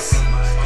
head